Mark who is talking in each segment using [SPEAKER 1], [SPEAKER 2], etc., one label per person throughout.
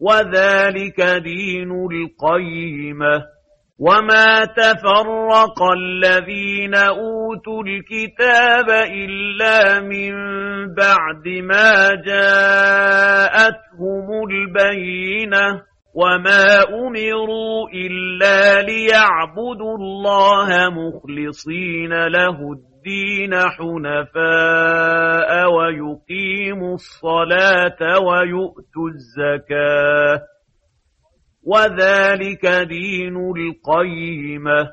[SPEAKER 1] وذلك دين القيمة. وما تفرق الذين أوتوا الكتاب إلا من بعد ما جاءتهم البينة. وما أمروا إلا ليعبدوا الله مخلصين له الدين حنفاء ويقيموا الصلاة ويؤتوا الزكاة. وذلك دين القيمة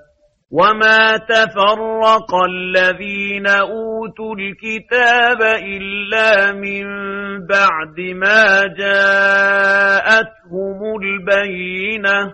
[SPEAKER 1] وما تفرق الذين أوتوا الكتاب إلا من بعد ما جاءتهم البينة.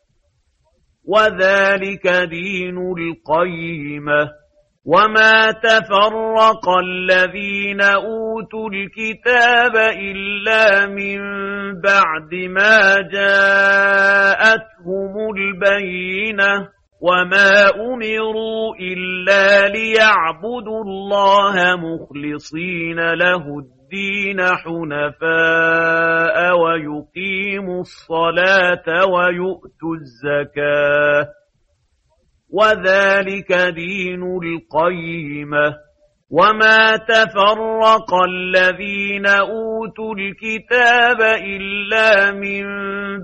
[SPEAKER 1] وذلك دين القيمة. وما تفرق الذين أوتوا الكتاب إلا من بعد ما جاءتهم البينة. وما أمروا إلا ليعبدوا الله مخلصين له الدين. حنفاء ويقيموا الصلاة ويؤتوا الزكاة وذلك دين القيمة وما تفرق الذين أوتوا الكتاب إلا من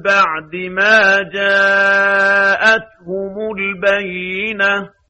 [SPEAKER 1] بعد ما جاءتهم البينة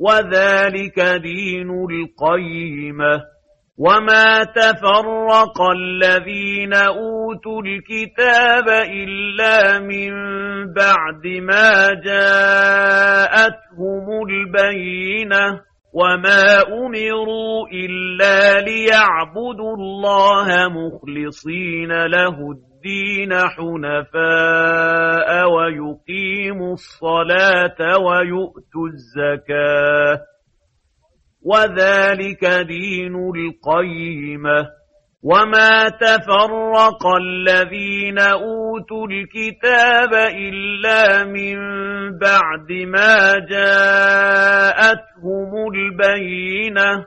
[SPEAKER 1] وذلك دين القيمة وما تفرق الذين أوتوا الكتاب إلا من بعد ما جاءتهم البينة وما أمروا إلا ليعبدوا الله مخلصين له الدين. حنفاء ويقيموا الصلاة ويؤتوا الزكاة. وذلك دين القيمة وما تفرق الذين أوتوا الكتاب إلا من بعد ما جاءتهم البينة.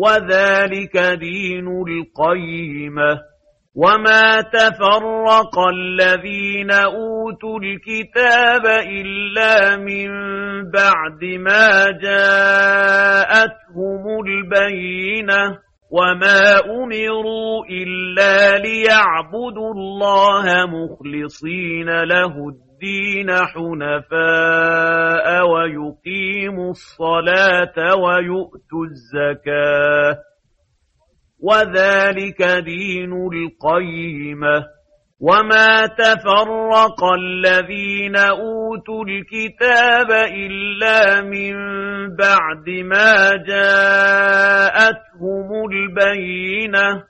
[SPEAKER 1] وذلك دين القيمة. وما تفرق الذين أوتوا الكتاب إلا من بعد ما جاءتهم البينة. وما أمروا إلا ليعبدوا الله مخلصين له الدين. حنفاء ويقيموا الصلاة ويؤتوا الزكاة وذلك دين القيمة وما تفرق الذين أوتوا الكتاب إلا من بعد ما جاءتهم البينة.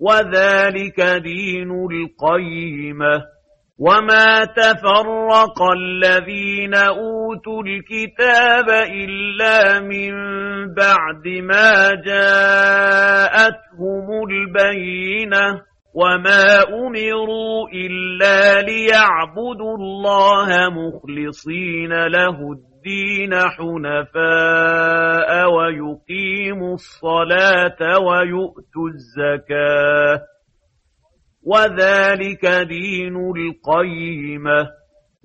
[SPEAKER 1] وذلك دين القيمة وما تفرق الذين أوتوا الكتاب إلا من بعد ما جاءتهم البينة وما أمروا إلا ليعبدوا الله مخلصين له الدين حنفاء ويقيموا الصلاة ويؤتوا الزكاة. وذلك دين القيمة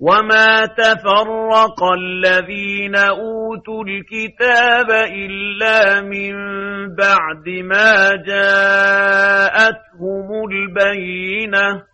[SPEAKER 1] وما تفرق الذين أوتوا الكتاب إلا من بعد ما جاءتهم البينة.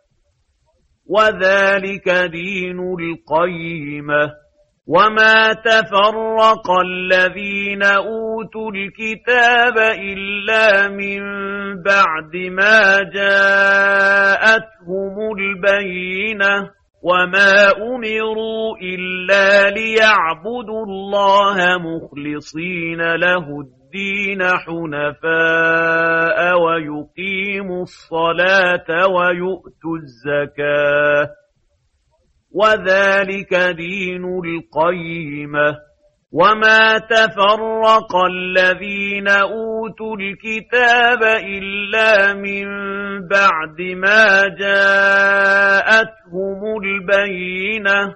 [SPEAKER 1] وذلك دين القيمة. وما تفرق الذين أوتوا الكتاب إلا من بعد ما جاءتهم البينة. وما أمروا إلا ليعبدوا الله مخلصين له الدين. حنفاء ويقيموا الصلاة ويؤتوا الزكاة. وذلك دين القيمة وما تفرق الذين أوتوا الكتاب إلا من بعد ما جاءتهم البينة.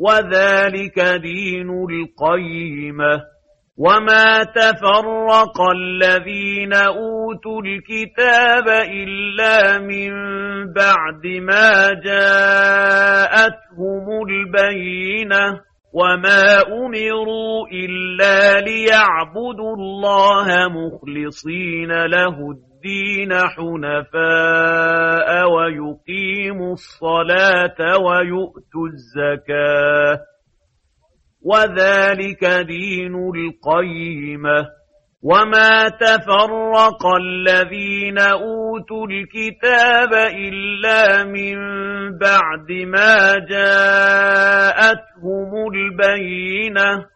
[SPEAKER 1] وذلك دين القيمة وما تفرق الذين أوتوا الكتاب إلا من بعد ما جاءتهم البينة. وما أمروا إلا ليعبدوا الله مخلصين له الدين حنفاء ويقيموا الصلاة ويؤتوا الزكاة. وذلك دين القيمة. وما تفرق الذين أوتوا الكتاب إلا من بعد ما جاءتهم البينة.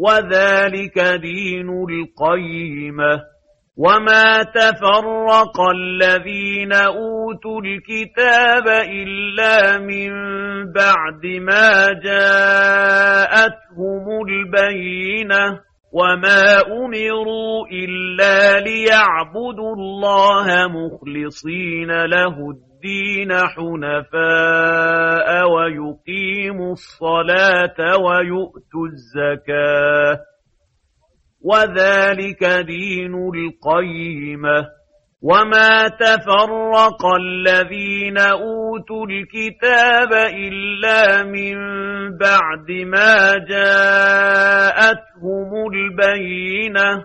[SPEAKER 1] وذلك دين القيمة. وما تفرق الذين أوتوا الكتاب إلا من بعد ما جاءتهم البينة. وما أمروا إلا ليعبدوا الله مخلصين له الدين. حنفاء ويقيموا الصلاة ويؤتوا الزكاة. وذلك دين القيمة وما تفرق الذين أوتوا الكتاب إلا من بعد ما جاءتهم البينة.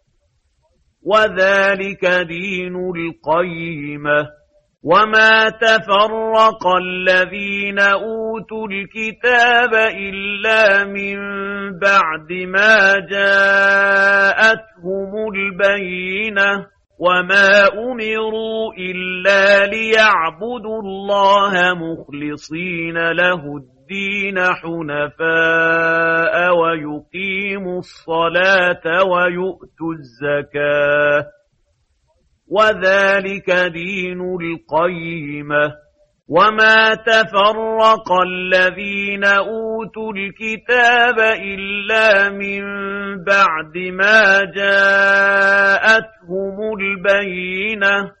[SPEAKER 1] وذلك دين القيمة. وما تفرق الذين أوتوا الكتاب إلا من بعد ما جاءتهم البينة. وما أمروا إلا ليعبدوا الله مخلصين له الدين. حنفاء ويقيموا الصلاة ويؤتوا الزكاة. وذلك دين القيمة. وما تفرق الذين أوتوا الكتاب إلا من بعد ما جاءتهم البينة.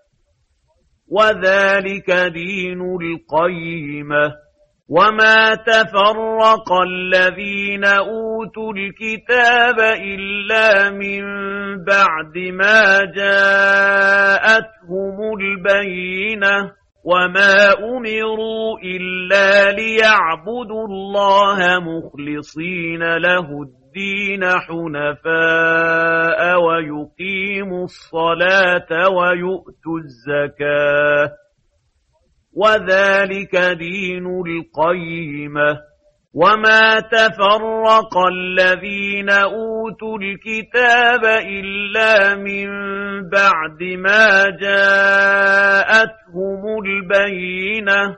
[SPEAKER 1] وذلك دين القيمة. وما تفرق الذين أوتوا الكتاب إلا من بعد ما جاءتهم البينة. وما أمروا إلا ليعبدوا الله مخلصين له الدين. حنفاء ويقيموا الصلاة ويؤتوا الزكاة. وذلك دين القيمة وما تفرق الذين أوتوا الكتاب إلا من بعد ما جاءتهم البينة.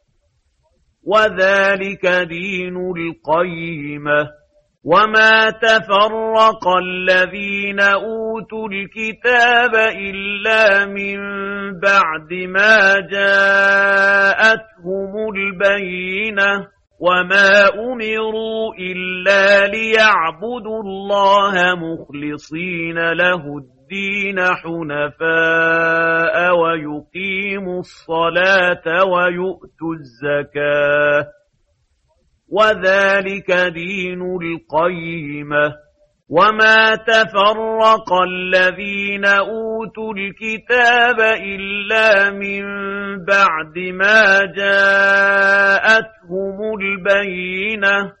[SPEAKER 1] وذلك دين القيمة وما تفرق الذين أوتوا الكتاب إلا من بعد ما جاءتهم البينة وما أمروا إلا ليعبدوا الله مخلصين له الدين. حنفاء ويقيموا الصلاة ويؤتوا الزكاة وذلك دين القيمة وما تفرق الذين أوتوا الكتاب إلا من بعد ما جاءتهم البينة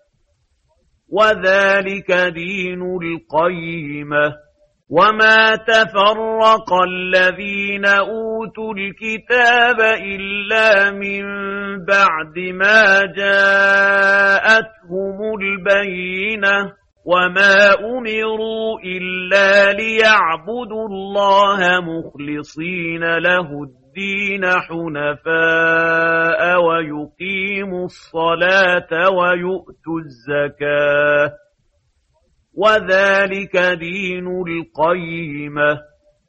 [SPEAKER 1] وذلك دين القيمة. وما تفرق الذين أوتوا الكتاب إلا من بعد ما جاءتهم البينة. وما أمروا إلا ليعبدوا الله مخلصين له الدين حنفاء ويقيموا الصلاة ويؤتوا الزكاة. وذلك دين القيمة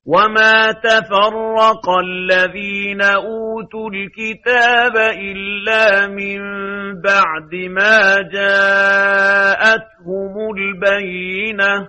[SPEAKER 1] وما تفرق الذين أوتوا الكتاب إلا من بعد ما جاءتهم البينة.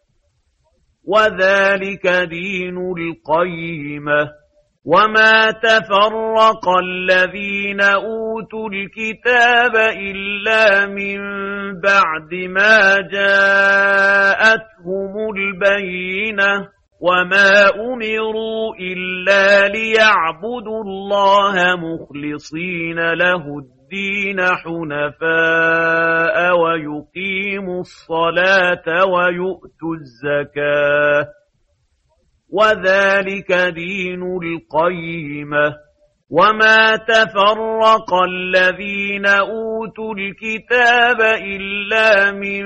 [SPEAKER 1] وذلك دين القيمة. وما تفرق الذين أوتوا الكتاب إلا من بعد ما جاءتهم البينة. وما أمروا إلا ليعبدوا الله مخلصين له الدين. حنفاء ويقيموا الصلاة ويؤتوا الزكاة وذلك دين القيمة وما تفرق الذين أوتوا الكتاب إلا من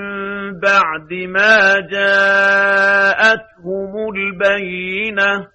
[SPEAKER 1] بعد ما جاءتهم البينة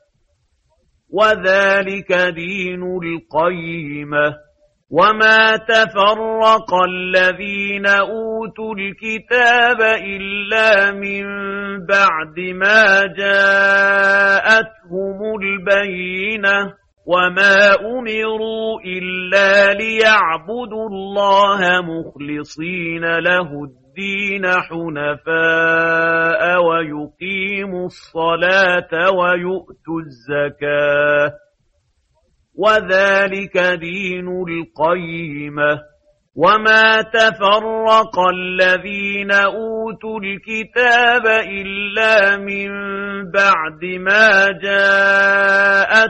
[SPEAKER 1] وذلك دين القيمة. وما تفرق الذين أوتوا الكتاب إلا من بعد ما جاءتهم البينة. وما أمروا إلا ليعبدوا الله مخلصين له الدين حنفاء ويقيموا الصلاة ويؤتوا الزكاة. وذلك دين القيمة وما تفرق الذين أوتوا الكتاب إلا من بعد ما جاءتهم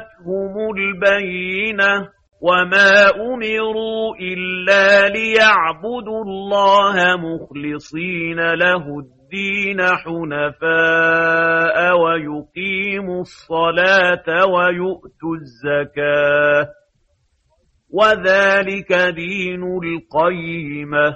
[SPEAKER 1] البينة. وما أمروا إلا ليعبدوا الله مخلصين له الدين حنفاء ويقيموا الصلاة ويؤتوا الزكاة وذلك دين القيمة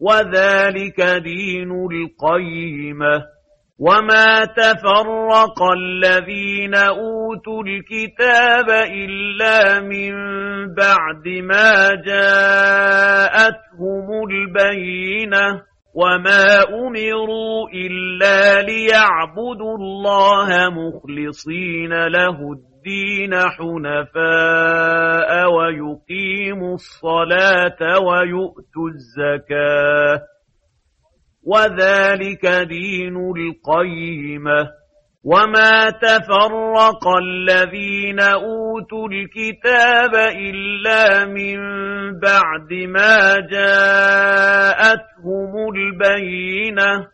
[SPEAKER 1] وذلك دين القيمة. وما تفرق الذين أوتوا الكتاب إلا من بعد ما جاءتهم البينة. وما أمروا إلا ليعبدوا الله مخلصين له الدين. حنفاء ويقيموا الصلاة ويؤتوا الزكاة وذلك دين القيمة وما تفرق الذين أوتوا الكتاب إلا من بعد ما جاءتهم البينة.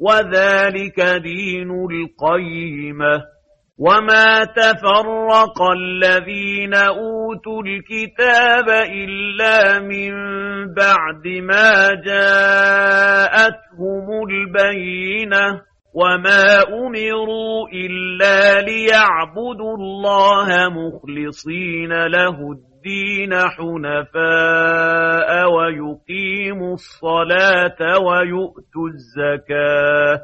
[SPEAKER 1] وذلك دين القيمة وما تفرق الذين أوتوا الكتاب إلا من بعد ما جاءتهم البينة. وما أمروا إلا ليعبدوا الله مخلصين له الدين. حنفاء ويقيموا الصلاة ويؤتوا الزكاة.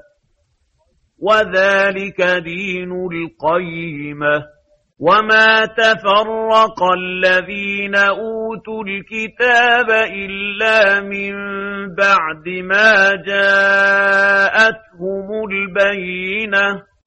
[SPEAKER 1] وذلك دين القيمة وما تفرق الذين أوتوا الكتاب إلا من بعد ما جاءتهم البينة.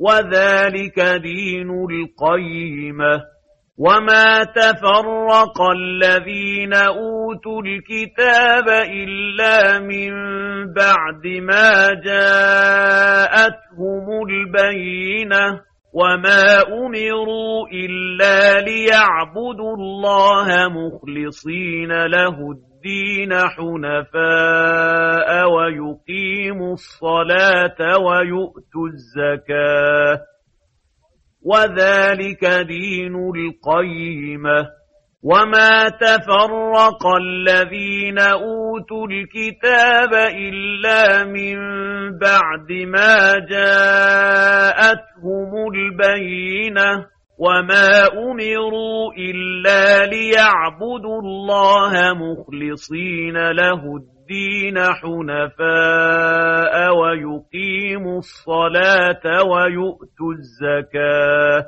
[SPEAKER 1] وذلك دين القيمة. وما تفرق الذين أوتوا الكتاب إلا من بعد ما جاءتهم البينة. وما أمروا إلا ليعبدوا الله مخلصين له الدين. حنفاء ويقيموا الصلاة ويؤتوا الزكاة وذلك دين القيمة وما تفرق الذين أوتوا الكتاب إلا من بعد ما جاءتهم البينة. وما أمروا إلا ليعبدوا الله مخلصين له الدين حنفاء ويقيموا الصلاة ويؤتوا الزكاة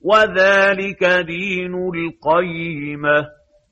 [SPEAKER 1] وذلك دين القيمة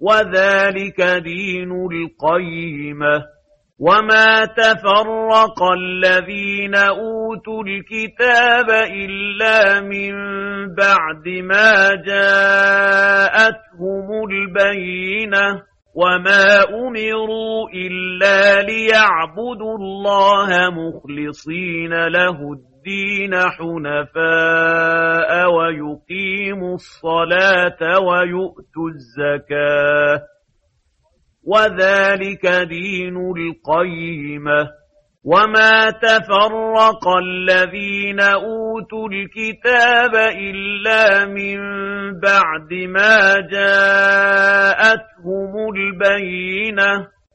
[SPEAKER 1] وذلك دين القيمة وما تفرق الذين أوتوا الكتاب إلا من بعد ما جاءتهم البينة. وما أمروا إلا ليعبدوا الله مخلصين له الدين. حنفاء ويقيموا الصلاة ويؤتوا الزكاة. وذلك دين القيمة. وما تفرق الذين أوتوا الكتاب إلا من بعد ما جاءتهم البينة.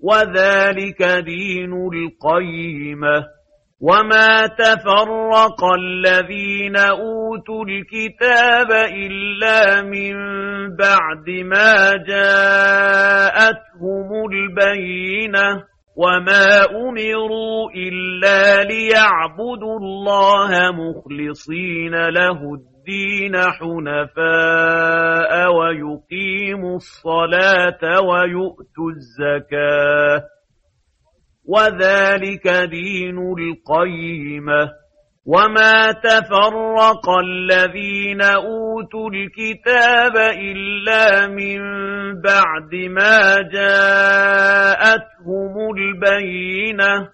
[SPEAKER 1] وذلك دين القيمة. وما تفرق الذين أوتوا الكتاب إلا من بعد ما جاءتهم البينة. وما أمروا إلا ليعبدوا الله مخلصين له الدين. حنفاء ويقيموا الصلاة ويؤتوا الزكاة. وذلك دين القيمة وما تفرق الذين أوتوا الكتاب إلا من بعد ما جاءتهم البينة.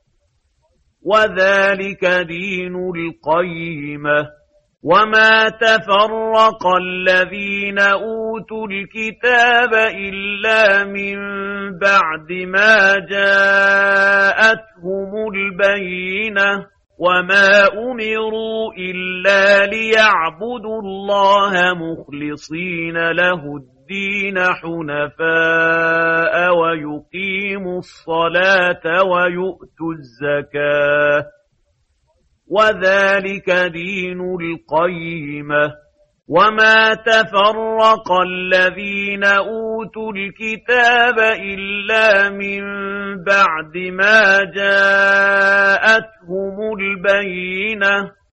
[SPEAKER 1] وذلك دين القيمة. وما تفرق الذين أوتوا الكتاب إلا من بعد ما جاءتهم البينة. وما أمروا إلا ليعبدوا الله مخلصين له الدين. حنفاء ويقيموا الصلاة ويؤتوا الزكاة. وذلك دين القيمة. وما تفرق الذين أوتوا الكتاب إلا من بعد ما جاءتهم البينة.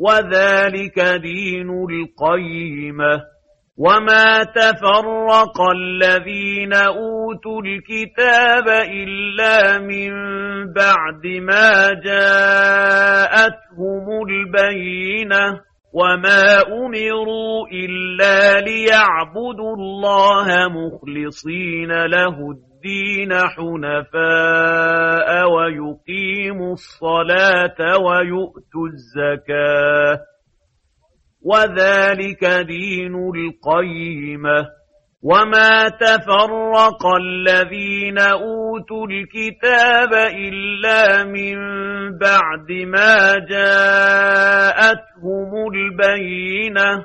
[SPEAKER 1] وذلك دين القيمة. وما تفرق الذين أوتوا الكتاب إلا من بعد ما جاءتهم البينة. وما أمروا إلا ليعبدوا الله مخلصين له الدين. حنفاء ويقيموا الصلاة ويؤتوا الزكاة. وذلك دين القيمة وما تفرق الذين أوتوا الكتاب إلا من بعد ما جاءتهم البينة.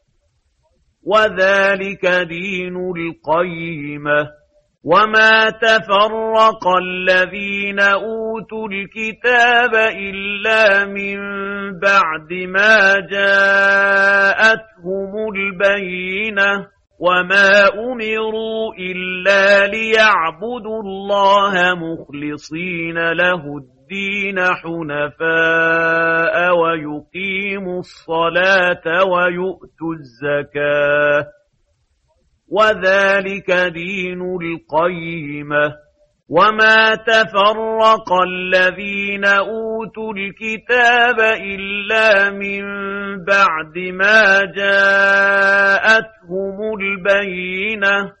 [SPEAKER 1] وذلك دين القيمة. وما تفرق الذين أوتوا الكتاب إلا من بعد ما جاءتهم البينة. وما أمروا إلا ليعبدوا الله مخلصين له الدين. حنفاء ويقيموا الصلاة ويؤتوا الزكاة وذلك دين القيمة وما تفرق الذين أوتوا الكتاب إلا من بعد ما جاءتهم البينة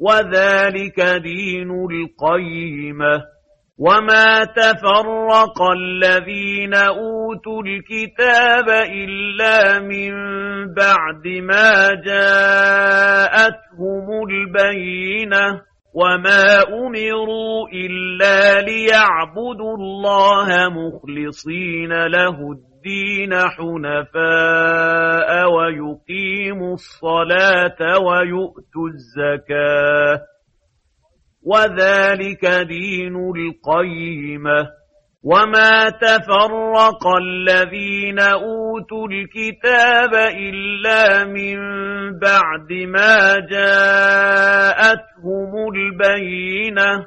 [SPEAKER 1] وذلك دين القيمة. وما تفرق الذين أوتوا الكتاب إلا من بعد ما جاءتهم البينة. وما أمروا إلا ليعبدوا الله مخلصين له الدين حنفاء ويقيموا الصلاة ويؤتوا الزكاة. وذلك دين القيمة وما تفرق الذين أوتوا الكتاب إلا من بعد ما جاءتهم البينة.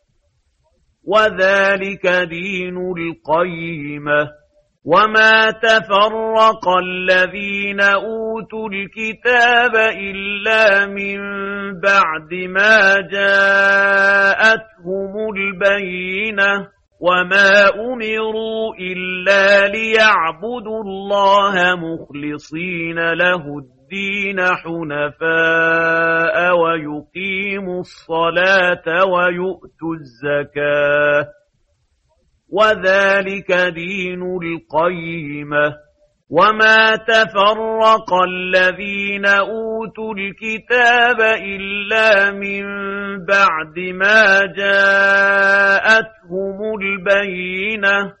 [SPEAKER 1] وذلك دين القيمة وما تفرق الذين أوتوا الكتاب إلا من بعد ما جاءتهم البينة وما أمروا إلا ليعبدوا الله مخلصين له الدين. حنفاء ويقيموا الصلاة ويؤتوا الزكاة وذلك دين القيمة وما تفرق الذين أوتوا الكتاب إلا من بعد ما جاءتهم البينة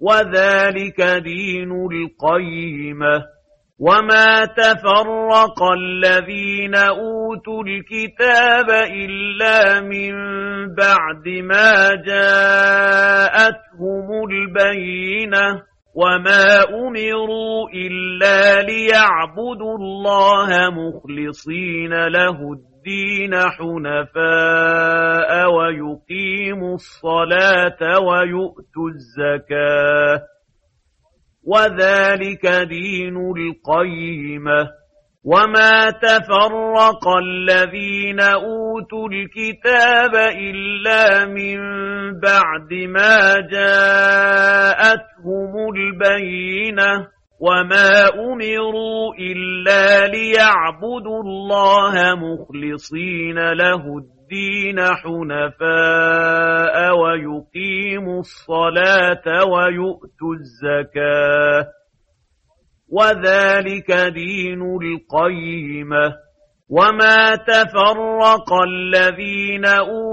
[SPEAKER 1] وذلك دين القيمة. وما تفرق الذين أوتوا الكتاب إلا من بعد ما جاءتهم البينة. وما أمروا إلا ليعبدوا الله مخلصين له الدين حنفاء ويقيموا الصلاة ويؤتوا الزكاة. وذلك دين القيمة وما تفرق الذين أوتوا الكتاب إلا من بعد ما جاءتهم البينة. وما أمروا إلا ليعبدوا الله مخلصين له الدين حنفاء ويقيموا الصلاة ويؤتوا الزكاة وذلك دين القيمة وما تفرق الذين أوتوا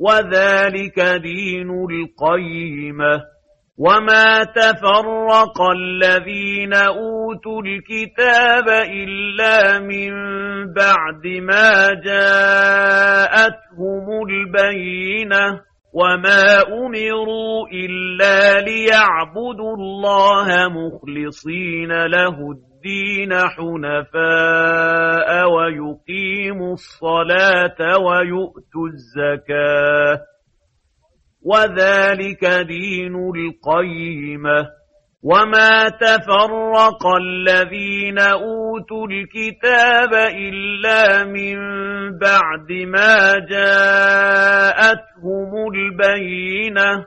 [SPEAKER 1] وذلك دين القيمة وما تفرق الذين أوتوا الكتاب إلا من بعد ما جاءتهم البينة وما أمروا إلا ليعبدوا الله مخلصين له الدين. حنفاء ويقيموا الصلاة ويؤتوا الزكاة. وذلك دين القيمة وما تفرق الذين أوتوا الكتاب إلا من بعد ما جاءتهم البينة.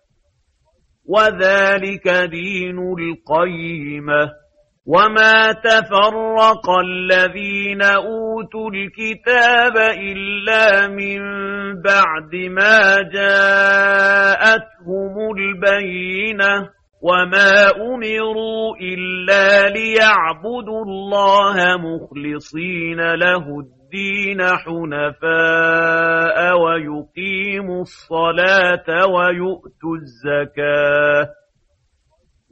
[SPEAKER 1] وذلك دين القيمة. وما تفرق الذين أوتوا الكتاب إلا من بعد ما جاءتهم البينة. وما أمروا إلا ليعبدوا الله مخلصين له الدين. حنفاء ويقيموا الصلاة ويؤتوا الزكاة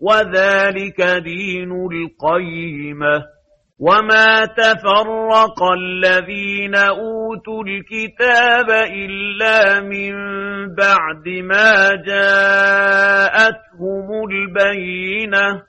[SPEAKER 1] وذلك دين القيمة وما تفرق الذين أوتوا الكتاب إلا من بعد ما جاءتهم البينة.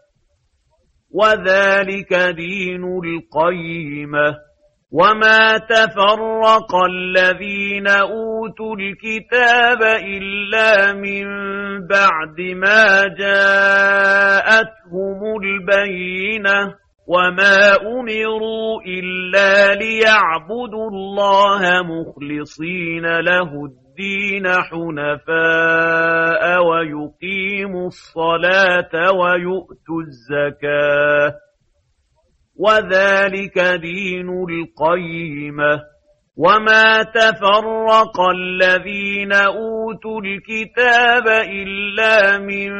[SPEAKER 1] وذلك دين القيمة وما تفرق الذين أوتوا الكتاب إلا من بعد ما جاءتهم البينة وما أمروا إلا ليعبدوا الله مخلصين له الدين حنفاء ويقيموا الصلاة ويؤتوا الزكاة. وذلك دين القيمة وما تفرق الذين أوتوا الكتاب إلا من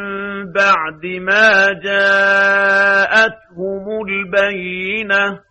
[SPEAKER 1] بعد ما جاءتهم البينة.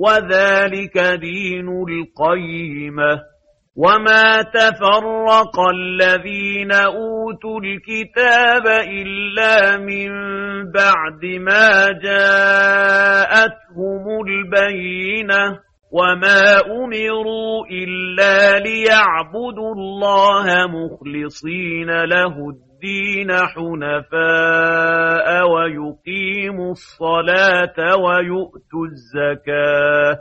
[SPEAKER 1] وذلك دين القيمة. وما تفرق الذين أوتوا الكتاب إلا من بعد ما جاءتهم البينة. وما أمروا إلا ليعبدوا الله مخلصين له الدين. حنفاء ويقيموا الصلاة ويؤتوا الزكاة.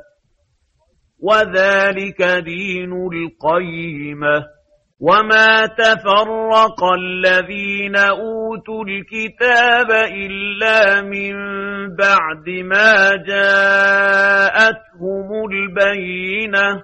[SPEAKER 1] وذلك دين القيمة وما تفرق الذين أوتوا الكتاب إلا من بعد ما جاءتهم البينة.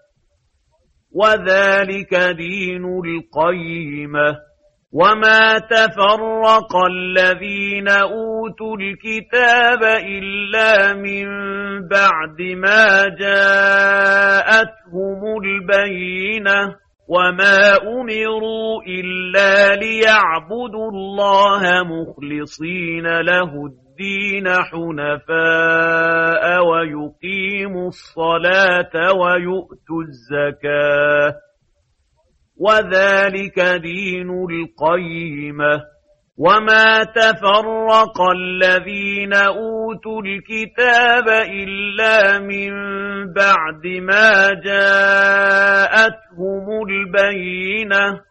[SPEAKER 1] وذلك دين القيمة وما تفرق الذين أوتوا الكتاب إلا من بعد ما جاءتهم البينة. وما أمروا إلا ليعبدوا الله مخلصين له الدين حنفاء ويقيموا الصلاة ويؤتوا الزكاة. وذلك دين القيمة. وما تفرق الذين أوتوا الكتاب إلا من بعد ما جاءتهم البينة.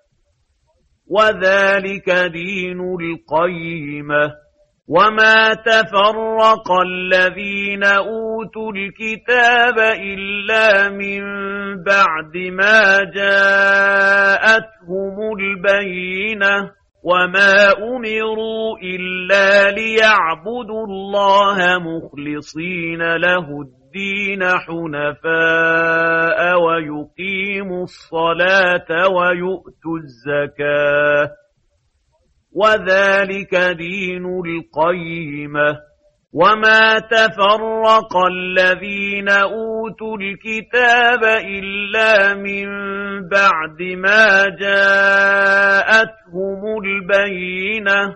[SPEAKER 1] وذلك دين القيمة. وما تفرق الذين أوتوا الكتاب إلا من بعد ما جاءتهم البينة. وما أمروا إلا ليعبدوا الله مخلصين له الدين. حنفاء ويقيموا الصلاة ويؤتوا الزكاة. وذلك دين القيمة وما تفرق الذين أوتوا الكتاب إلا من بعد ما جاءتهم البينة.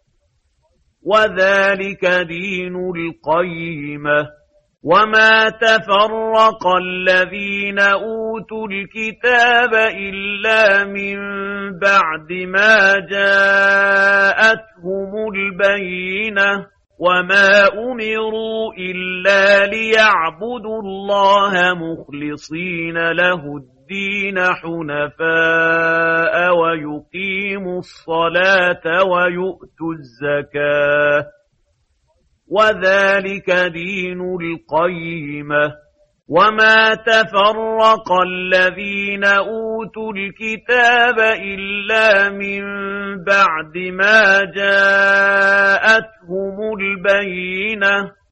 [SPEAKER 1] وذلك دين القيمة. وما تفرق الذين أوتوا الكتاب إلا من بعد ما جاءتهم البينة. وما أمروا إلا ليعبدوا الله مخلصين له الدين. حنفاء ويقيموا الصلاة ويؤتوا الزكاة. وذلك دين القيمة. وما تفرق الذين أوتوا الكتاب إلا من بعد ما جاءتهم البينة.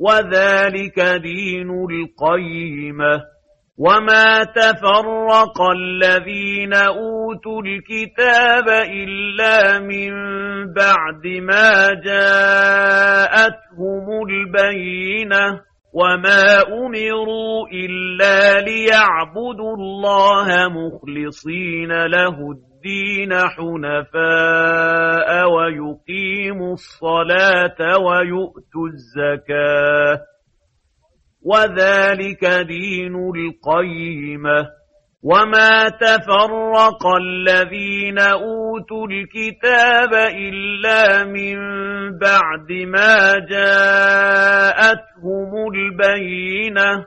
[SPEAKER 1] وذلك دين القيمة. وما تفرق الذين أوتوا الكتاب إلا من بعد ما جاءتهم البينة. وما أمروا إلا ليعبدوا الله مخلصين له الدين. حنفاء ويقيموا الصلاة ويؤتوا الزكاة. وذلك دين القيمة وما تفرق الذين أوتوا الكتاب إلا من بعد ما جاءتهم البينة.